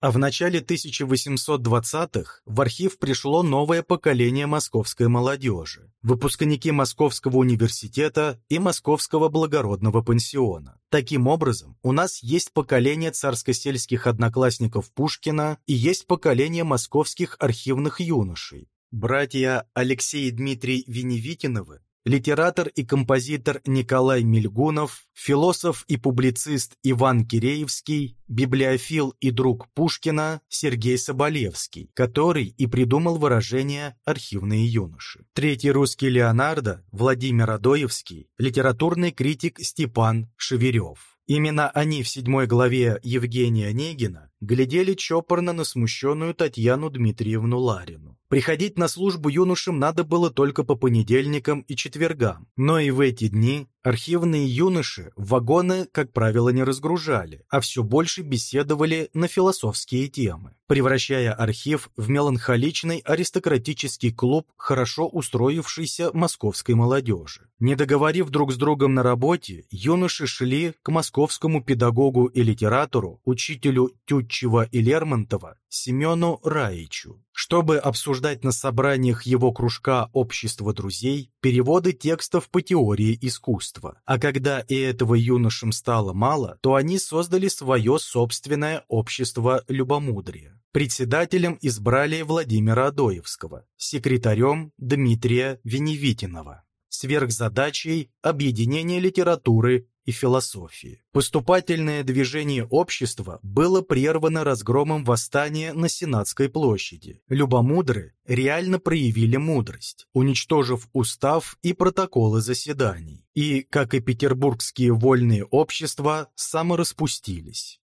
А в начале 1820-х в архив пришло новое поколение московской молодежи, выпускники Московского университета и Московского благородного пансиона. Таким образом, у нас есть поколение царско-сельских одноклассников Пушкина и есть поколение московских архивных юношей. Братья Алексей и Дмитрий Веневитиновы литератор и композитор Николай Мельгунов, философ и публицист Иван Киреевский, библиофил и друг Пушкина Сергей Соболевский, который и придумал выражение «архивные юноши». Третий русский Леонардо Владимир Адоевский, литературный критик Степан Шеверев. Именно они в седьмой главе Евгения Онегина глядели чопорно на смущенную Татьяну Дмитриевну Ларину. Приходить на службу юношам надо было только по понедельникам и четвергам, но и в эти дни архивные юноши вагоны, как правило, не разгружали, а все больше беседовали на философские темы, превращая архив в меланхоличный аристократический клуб хорошо устроившейся московской молодежи. Не договорив друг с другом на работе, юноши шли к московскому педагогу и литератору, учителю Тютчева и Лермонтова, Семену Раичу, чтобы обсуждать на собраниях его кружка «Общество друзей» переводы текстов по теории искусства. А когда и этого юношам стало мало, то они создали свое собственное общество любомудрия. Председателем избрали Владимира Адоевского, секретарем Дмитрия Веневитинова сверхзадачей объединения литературы и философии. Поступательное движение общества было прервано разгромом восстания на Сенатской площади. Любомудры реально проявили мудрость, уничтожив устав и протоколы заседаний, и, как и петербургские вольные общества, самораспустились.